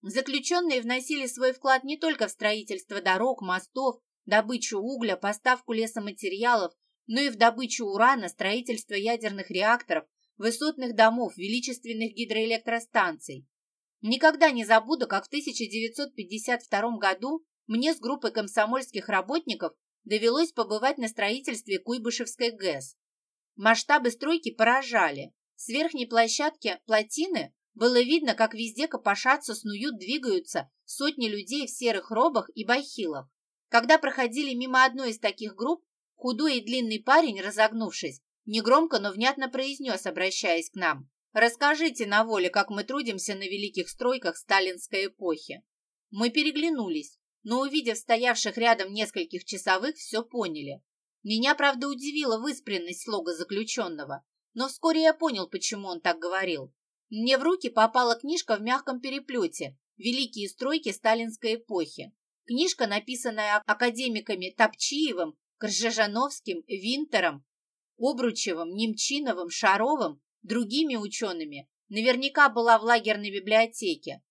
Заключенные вносили свой вклад не только в строительство дорог, мостов, добычу угля, поставку лесоматериалов, но и в добычу урана, строительство ядерных реакторов, высотных домов, величественных гидроэлектростанций. Никогда не забуду, как в 1952 году мне с группой комсомольских работников довелось побывать на строительстве Куйбышевской ГЭС. Масштабы стройки поражали. С верхней площадки плотины было видно, как везде копошатся, снуют, двигаются сотни людей в серых робах и бахилах. Когда проходили мимо одной из таких групп, худой и длинный парень, разогнувшись, негромко, но внятно произнес, обращаясь к нам, «Расскажите на воле, как мы трудимся на великих стройках сталинской эпохи». Мы переглянулись, но, увидев стоявших рядом нескольких часовых, все поняли. Меня, правда, удивила выспренность слога заключенного, но вскоре я понял, почему он так говорил. Мне в руки попала книжка в мягком переплете «Великие стройки сталинской эпохи». Книжка, написанная академиками Топчиевым, Кржежановским, Винтером, Обручевым, Немчиновым, Шаровым, другими учеными, наверняка была в лагерной библиотеке.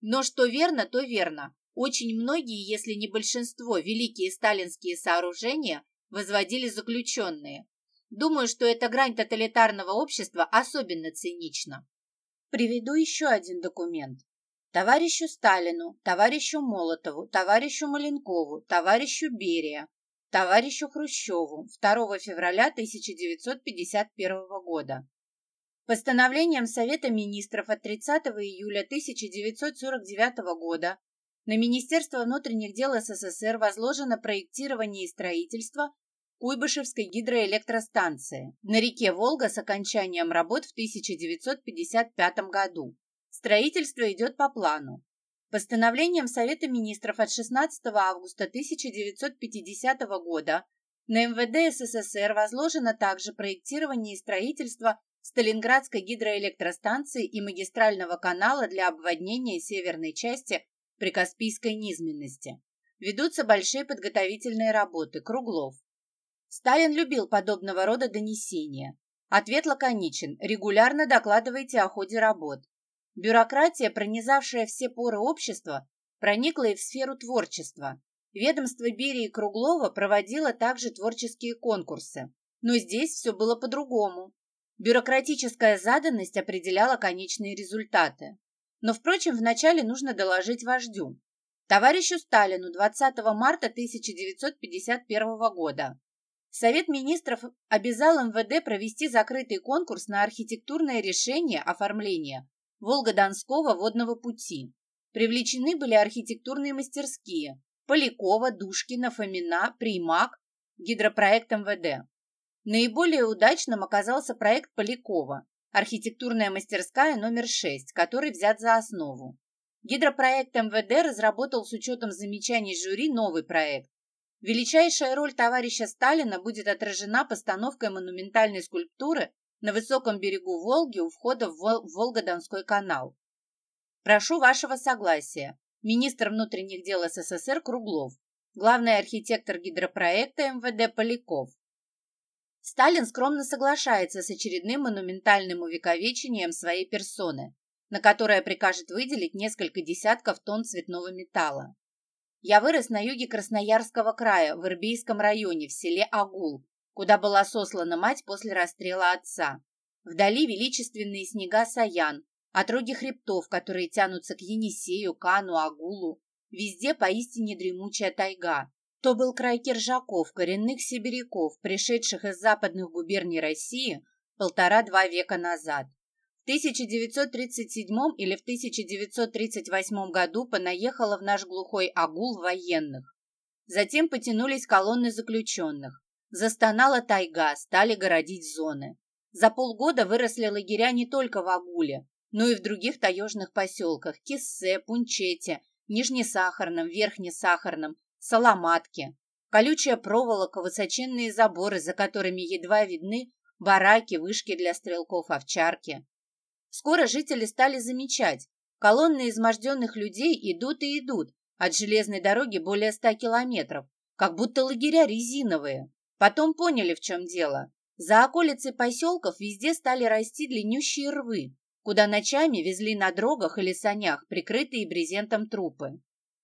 Но что верно, то верно. Очень многие, если не большинство, великие сталинские сооружения возводили заключенные. Думаю, что эта грань тоталитарного общества особенно цинична. Приведу еще один документ. Товарищу Сталину, товарищу Молотову, товарищу Маленкову, товарищу Берия, товарищу Хрущеву 2 февраля 1951 года. Постановлением Совета министров от 30 июля 1949 года на Министерство внутренних дел СССР возложено проектирование и строительство Куйбышевской гидроэлектростанции на реке Волга с окончанием работ в 1955 году. Строительство идет по плану. Постановлением Совета министров от 16 августа 1950 года на МВД СССР возложено также проектирование и строительство Сталинградской гидроэлектростанции и магистрального канала для обводнения северной части Прикаспийской низменности. Ведутся большие подготовительные работы, Круглов. Сталин любил подобного рода донесения. Ответ лаконичен. Регулярно докладывайте о ходе работ. Бюрократия, пронизавшая все поры общества, проникла и в сферу творчества. Ведомство Берии Круглова проводило также творческие конкурсы. Но здесь все было по-другому. Бюрократическая заданность определяла конечные результаты. Но, впрочем, вначале нужно доложить вождю. Товарищу Сталину 20 марта 1951 года. Совет министров обязал МВД провести закрытый конкурс на архитектурное решение оформления Волго-Донского водного пути. Привлечены были архитектурные мастерские Полякова, Душкина, Фомина, Примак, гидропроект МВД. Наиболее удачным оказался проект Полякова, архитектурная мастерская номер 6, который взят за основу. Гидропроект МВД разработал с учетом замечаний жюри новый проект. Величайшая роль товарища Сталина будет отражена постановкой монументальной скульптуры на высоком берегу Волги у входа в Волго-Донской канал. Прошу вашего согласия. Министр внутренних дел СССР Круглов, главный архитектор гидропроекта МВД Поляков, Сталин скромно соглашается с очередным монументальным увековечением своей персоны, на которое прикажет выделить несколько десятков тонн цветного металла. Я вырос на юге Красноярского края, в Ирбийском районе, в селе Агул, куда была сослана мать после расстрела отца. Вдали величественные снега Саян, отроги хребтов, которые тянутся к Енисею, Кану, Агулу. Везде поистине дремучая тайга, то был край киржаков, коренных сибиряков, пришедших из западных губерний России полтора-два века назад. В 1937 или в 1938 году понаехало в наш глухой агул военных. Затем потянулись колонны заключенных. Застонала тайга, стали городить зоны. За полгода выросли лагеря не только в Агуле, но и в других таежных поселках – Киссе, Пунчете, нижнесахарном, верхнесахарном, соломатке, колючая проволока, высоченные заборы, за которыми едва видны бараки, вышки для стрелков, овчарки. Скоро жители стали замечать, колонны изможденных людей идут и идут, от железной дороги более ста километров, как будто лагеря резиновые. Потом поняли, в чем дело. За околицей поселков везде стали расти длиннющие рвы, куда ночами везли на дрогах или санях прикрытые брезентом трупы.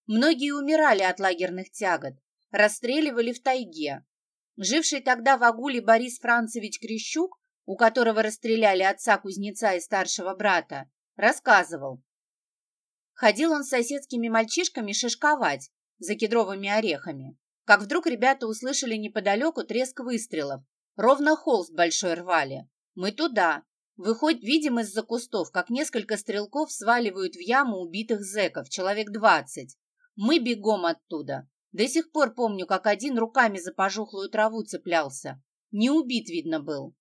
Многие умирали от лагерных тягот, расстреливали в тайге. Живший тогда в Агуле Борис Францевич Крещук, у которого расстреляли отца кузнеца и старшего брата, рассказывал. Ходил он с соседскими мальчишками шишковать за кедровыми орехами, как вдруг ребята услышали неподалеку треск выстрелов Ровно холст большой рвали. Мы туда. Выходь, видим из-за кустов, как несколько стрелков сваливают в яму убитых зэков, человек двадцать. Мы бегом оттуда. До сих пор помню, как один руками за пожухлую траву цеплялся. Не убит, видно, был.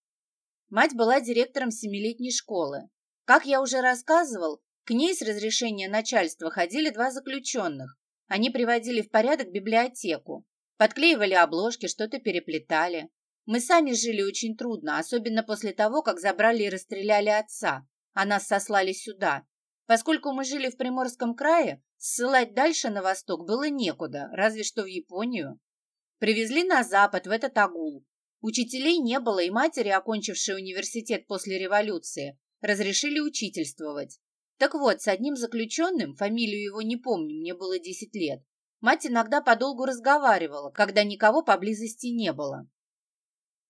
Мать была директором семилетней школы. Как я уже рассказывал, к ней с разрешения начальства ходили два заключенных. Они приводили в порядок библиотеку, подклеивали обложки, что-то переплетали. Мы сами жили очень трудно, особенно после того, как забрали и расстреляли отца, а нас сослали сюда. Поскольку мы жили в Приморском крае, ссылать дальше на восток было некуда, разве что в Японию. Привезли на запад, в этот агул. Учителей не было, и матери, окончившие университет после революции, разрешили учительствовать. Так вот, с одним заключенным, фамилию его не помню, мне было 10 лет, мать иногда подолгу разговаривала, когда никого поблизости не было.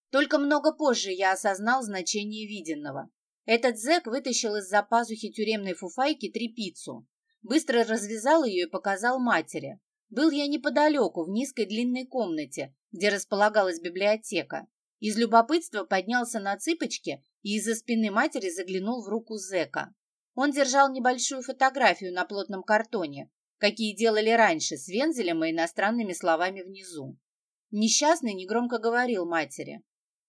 Только много позже я осознал значение виденного. Этот зэк вытащил из-за пазухи тюремной фуфайки трепицу, быстро развязал ее и показал матери. Был я неподалеку, в низкой длинной комнате, где располагалась библиотека. Из любопытства поднялся на цыпочки и из-за спины матери заглянул в руку зэка. Он держал небольшую фотографию на плотном картоне, какие делали раньше, с вензелем и иностранными словами внизу. Несчастный негромко говорил матери.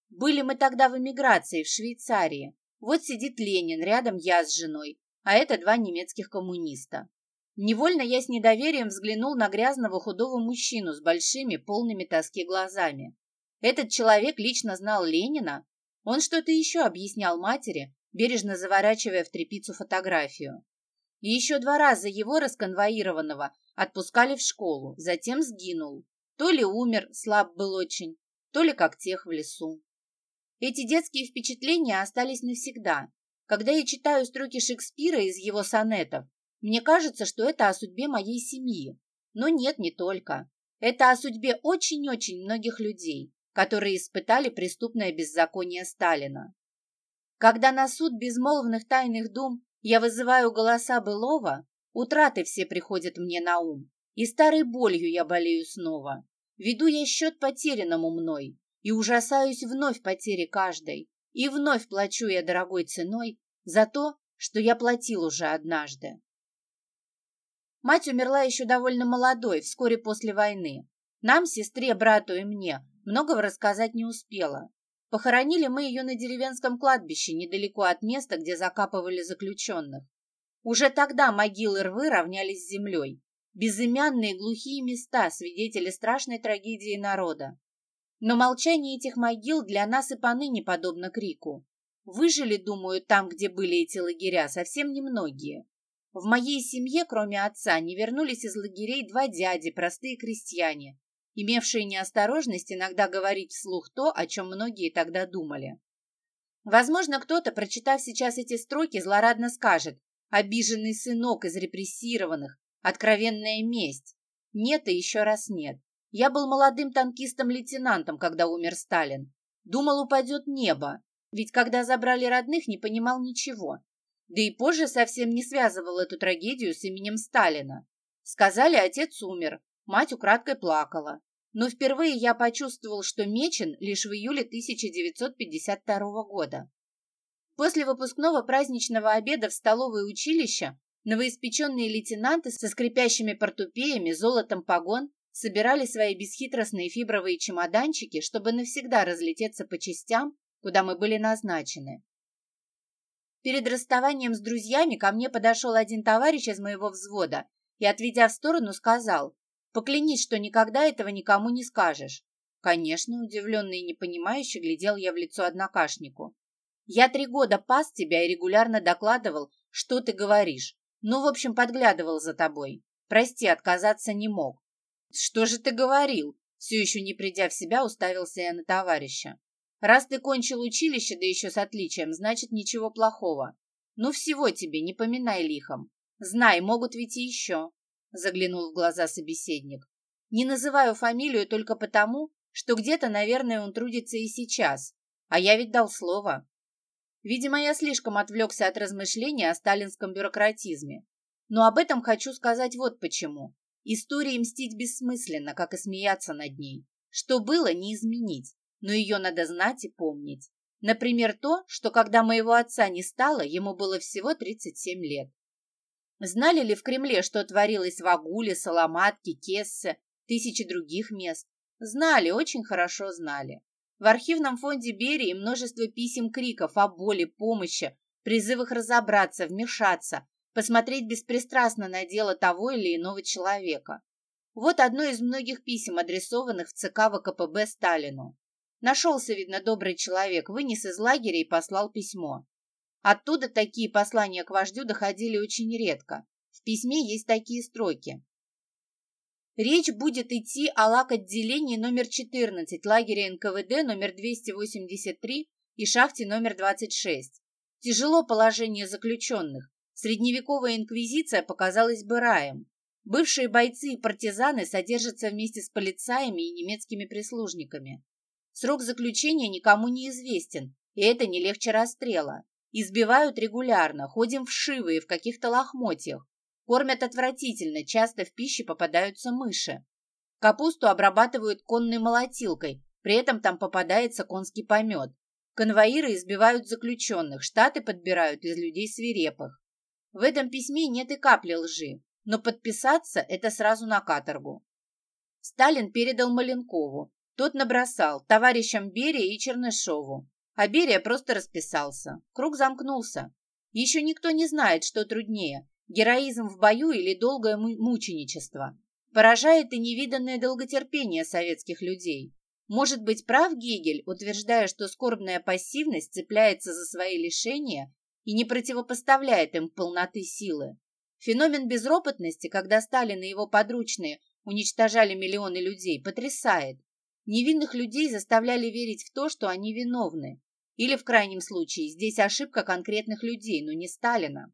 Были мы тогда в эмиграции, в Швейцарии. Вот сидит Ленин, рядом я с женой, а это два немецких коммуниста. Невольно я с недоверием взглянул на грязного худого мужчину с большими, полными тоски глазами. Этот человек лично знал Ленина. Он что-то еще объяснял матери, бережно заворачивая в тряпицу фотографию. И еще два раза его, расконвоированного, отпускали в школу, затем сгинул. То ли умер, слаб был очень, то ли как тех в лесу. Эти детские впечатления остались навсегда. Когда я читаю строки Шекспира из его сонетов, мне кажется, что это о судьбе моей семьи. Но нет, не только. Это о судьбе очень-очень многих людей, которые испытали преступное беззаконие Сталина. Когда на суд безмолвных тайных дум я вызываю голоса былого, утраты все приходят мне на ум, и старой болью я болею снова. Веду я счет потерянному мной, и ужасаюсь вновь потере каждой, и вновь плачу я дорогой ценой за то, что я платил уже однажды. Мать умерла еще довольно молодой, вскоре после войны. Нам, сестре, брату и мне, многого рассказать не успела. Похоронили мы ее на деревенском кладбище, недалеко от места, где закапывали заключенных. Уже тогда могилы рвы равнялись с землей. Безымянные глухие места, свидетели страшной трагедии народа. Но молчание этих могил для нас и поныне подобно крику. Выжили, думаю, там, где были эти лагеря, совсем немногие. В моей семье, кроме отца, не вернулись из лагерей два дяди, простые крестьяне, имевшие неосторожность иногда говорить вслух то, о чем многие тогда думали. Возможно, кто-то, прочитав сейчас эти строки, злорадно скажет «обиженный сынок из репрессированных, откровенная месть». Нет и еще раз нет. Я был молодым танкистом-лейтенантом, когда умер Сталин. Думал, упадет небо, ведь когда забрали родных, не понимал ничего. Да и позже совсем не связывал эту трагедию с именем Сталина. Сказали, отец умер, мать украдкой плакала. Но впервые я почувствовал, что мечен лишь в июле 1952 года. После выпускного праздничного обеда в столовое училище новоиспеченные лейтенанты со скрипящими портупеями, золотом погон собирали свои бесхитростные фибровые чемоданчики, чтобы навсегда разлететься по частям, куда мы были назначены. Перед расставанием с друзьями ко мне подошел один товарищ из моего взвода и, отведя в сторону, сказал, «Поклянись, что никогда этого никому не скажешь». Конечно, удивленный и непонимающе глядел я в лицо однокашнику. «Я три года пас тебя и регулярно докладывал, что ты говоришь. Ну, в общем, подглядывал за тобой. Прости, отказаться не мог». «Что же ты говорил?» Все еще не придя в себя, уставился я на товарища. «Раз ты кончил училище, да еще с отличием, значит, ничего плохого. Ну, всего тебе, не поминай лихом. Знай, могут ведь и еще», — заглянул в глаза собеседник. «Не называю фамилию только потому, что где-то, наверное, он трудится и сейчас. А я ведь дал слово». Видимо, я слишком отвлекся от размышления о сталинском бюрократизме. Но об этом хочу сказать вот почему. Истории мстить бессмысленно, как и смеяться над ней. Что было, не изменить, но ее надо знать и помнить. Например, то, что когда моего отца не стало, ему было всего 37 лет. Знали ли в Кремле, что творилось в Агуле, Соломатке, Кессе, тысячи других мест? Знали, очень хорошо знали. В архивном фонде Берии множество писем-криков о боли, помощи, призывах разобраться, вмешаться, посмотреть беспристрастно на дело того или иного человека. Вот одно из многих писем, адресованных в ЦК ВКПБ Сталину. Нашелся, видно, добрый человек, вынес из лагеря и послал письмо. Оттуда такие послания к вождю доходили очень редко. В письме есть такие строки. Речь будет идти о лак-отделении номер 14 лагеря НКВД номер 283 и шахте номер 26. Тяжело положение заключенных. Средневековая инквизиция показалась бы раем. Бывшие бойцы и партизаны содержатся вместе с полицаями и немецкими прислужниками. Срок заключения никому не известен, и это не легче расстрела. Избивают регулярно, ходим вшивые в каких-то лохмотьях. Кормят отвратительно, часто в пище попадаются мыши. Капусту обрабатывают конной молотилкой, при этом там попадается конский помет. Конвоиры избивают заключенных, штаты подбирают из людей свирепых. В этом письме нет и капли лжи, но подписаться – это сразу на каторгу. Сталин передал Маленкову. Тот набросал товарищам Берия и Чернышову. А Берия просто расписался. Круг замкнулся. Еще никто не знает, что труднее – героизм в бою или долгое мученичество. Поражает и невиданное долготерпение советских людей. Может быть прав Гегель, утверждая, что скорбная пассивность цепляется за свои лишения и не противопоставляет им полноты силы. Феномен безропотности, когда Сталин и его подручные уничтожали миллионы людей, потрясает. Невинных людей заставляли верить в то, что они виновны. Или, в крайнем случае, здесь ошибка конкретных людей, но не Сталина.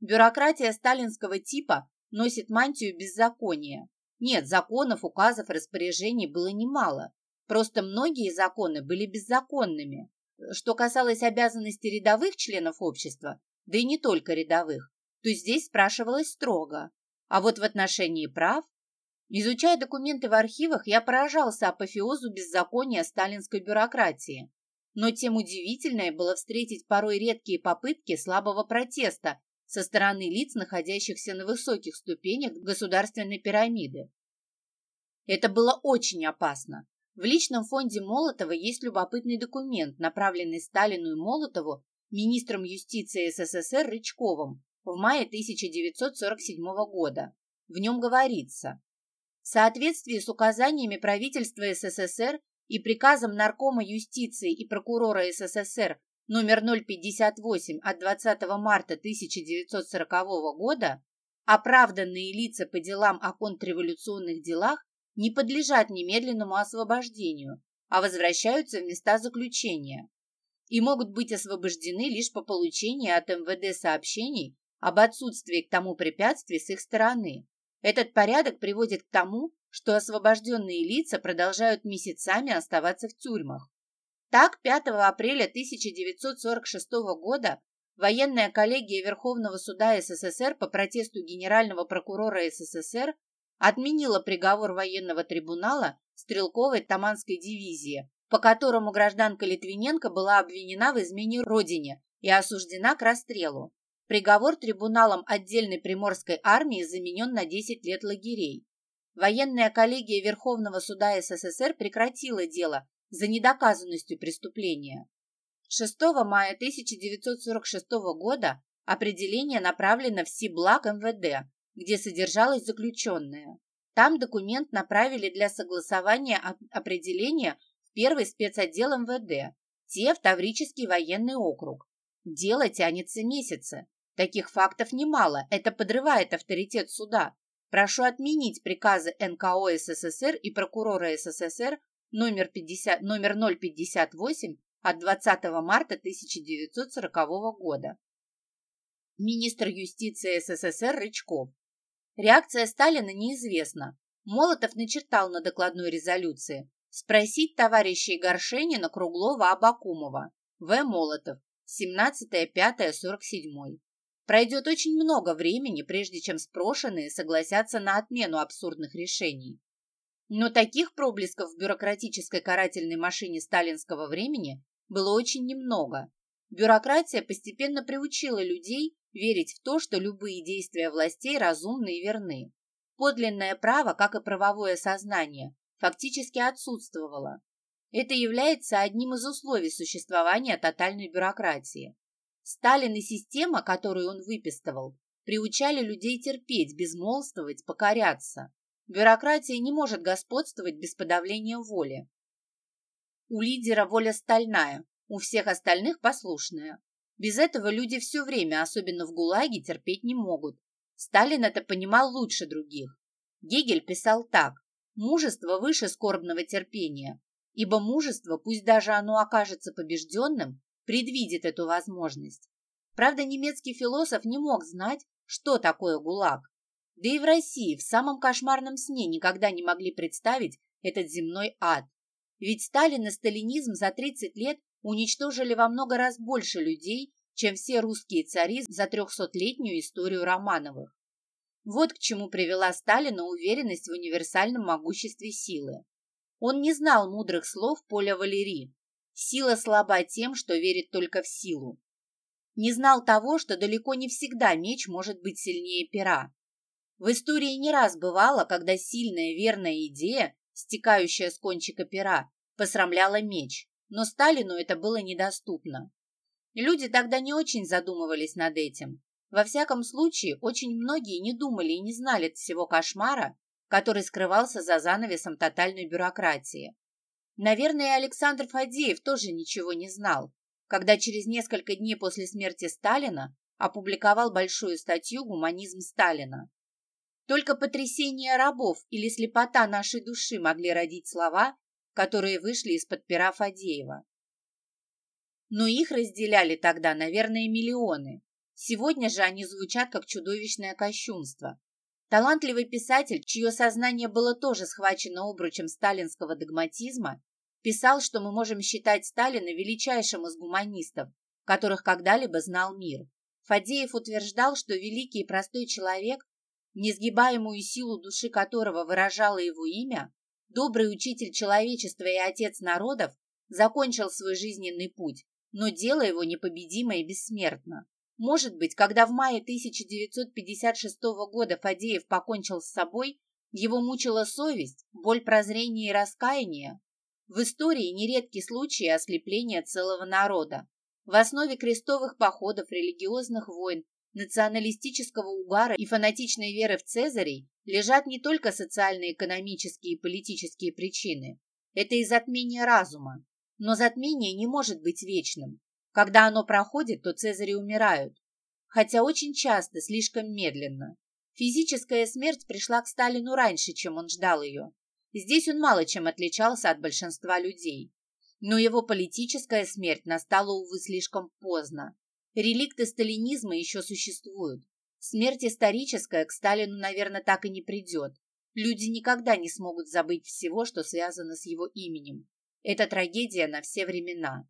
Бюрократия сталинского типа носит мантию беззакония. Нет, законов, указов, распоряжений было немало. Просто многие законы были беззаконными. Что касалось обязанностей рядовых членов общества, да и не только рядовых, то здесь спрашивалось строго. А вот в отношении прав... Изучая документы в архивах, я поражался апофеозу беззакония сталинской бюрократии. Но тем удивительнее было встретить порой редкие попытки слабого протеста со стороны лиц, находящихся на высоких ступенях государственной пирамиды. Это было очень опасно, в личном фонде Молотова есть любопытный документ, направленный Сталину и Молотову министром юстиции СССР Рычковым в мае 1947 года. В нем говорится, в соответствии с указаниями правительства СССР и приказом Наркома юстиции и прокурора СССР номер 058 от 20 марта 1940 года, оправданные лица по делам о контрреволюционных делах не подлежат немедленному освобождению, а возвращаются в места заключения и могут быть освобождены лишь по получении от МВД сообщений об отсутствии к тому препятствий с их стороны. Этот порядок приводит к тому, что освобожденные лица продолжают месяцами оставаться в тюрьмах. Так, 5 апреля 1946 года военная коллегия Верховного суда СССР по протесту генерального прокурора СССР отменила приговор военного трибунала стрелковой Таманской дивизии, по которому гражданка Литвиненко была обвинена в измене родине и осуждена к расстрелу. Приговор трибуналом отдельной приморской армии заменен на 10 лет лагерей. Военная коллегия Верховного суда СССР прекратила дело за недоказанностью преступления. 6 мая 1946 года определение направлено в СИБЛАК МВД где содержалась заключенная. Там документ направили для согласования определения в первый спецотдел МВД, те в Таврический военный округ. Дело тянется месяцы. Таких фактов немало, это подрывает авторитет суда. Прошу отменить приказы НКО СССР и прокурора СССР номер, 50, номер 058 от 20 марта 1940 года. Министр юстиции СССР Рычков. Реакция Сталина неизвестна. Молотов начертал на докладной резолюции спросить товарищей Горшенина, Круглова, Абакумова. В. Молотов. 17.05.47. Пройдет очень много времени, прежде чем спрошенные согласятся на отмену абсурдных решений. Но таких проблесков в бюрократической карательной машине сталинского времени было очень немного. Бюрократия постепенно приучила людей верить в то, что любые действия властей разумны и верны. Подлинное право, как и правовое сознание, фактически отсутствовало. Это является одним из условий существования тотальной бюрократии. Сталин и система, которую он выпистывал, приучали людей терпеть, безмолвствовать, покоряться. Бюрократия не может господствовать без подавления воли. У лидера воля стальная, у всех остальных послушная. Без этого люди все время, особенно в ГУЛАГе, терпеть не могут. Сталин это понимал лучше других. Гегель писал так. Мужество выше скорбного терпения, ибо мужество, пусть даже оно окажется побежденным, предвидит эту возможность. Правда, немецкий философ не мог знать, что такое ГУЛАГ. Да и в России в самом кошмарном сне никогда не могли представить этот земной ад. Ведь Сталин и сталинизм за 30 лет уничтожили во много раз больше людей, чем все русские цари за трехсотлетнюю историю Романовых. Вот к чему привела Сталина уверенность в универсальном могуществе силы. Он не знал мудрых слов Поля Валерии, Сила слаба тем, что верит только в силу. Не знал того, что далеко не всегда меч может быть сильнее пера. В истории не раз бывало, когда сильная верная идея, стекающая с кончика пера, посрамляла меч, но Сталину это было недоступно. Люди тогда не очень задумывались над этим. Во всяком случае, очень многие не думали и не знали всего кошмара, который скрывался за занавесом тотальной бюрократии. Наверное, Александр Фадеев тоже ничего не знал, когда через несколько дней после смерти Сталина опубликовал большую статью «Гуманизм Сталина». Только потрясение рабов или слепота нашей души могли родить слова, которые вышли из-под пера Фадеева. Но их разделяли тогда, наверное, миллионы. Сегодня же они звучат как чудовищное кощунство. Талантливый писатель, чье сознание было тоже схвачено обручем сталинского догматизма, писал, что мы можем считать Сталина величайшим из гуманистов, которых когда-либо знал мир. Фадеев утверждал, что великий и простой человек, несгибаемую силу души которого выражало его имя, добрый учитель человечества и отец народов, закончил свой жизненный путь, но дело его непобедимо и бессмертно. Может быть, когда в мае 1956 года Фадеев покончил с собой, его мучила совесть, боль прозрения и раскаяния, в истории нередки случаи ослепления целого народа. В основе крестовых походов, религиозных войн, националистического угара и фанатичной веры в Цезарей лежат не только социально-экономические и политические причины. Это и затмение разума. Но затмение не может быть вечным. Когда оно проходит, то Цезари умирают. Хотя очень часто, слишком медленно. Физическая смерть пришла к Сталину раньше, чем он ждал ее. Здесь он мало чем отличался от большинства людей. Но его политическая смерть настала, увы, слишком поздно. Реликты сталинизма еще существуют. Смерть историческая к Сталину, наверное, так и не придет. Люди никогда не смогут забыть всего, что связано с его именем. Это трагедия на все времена.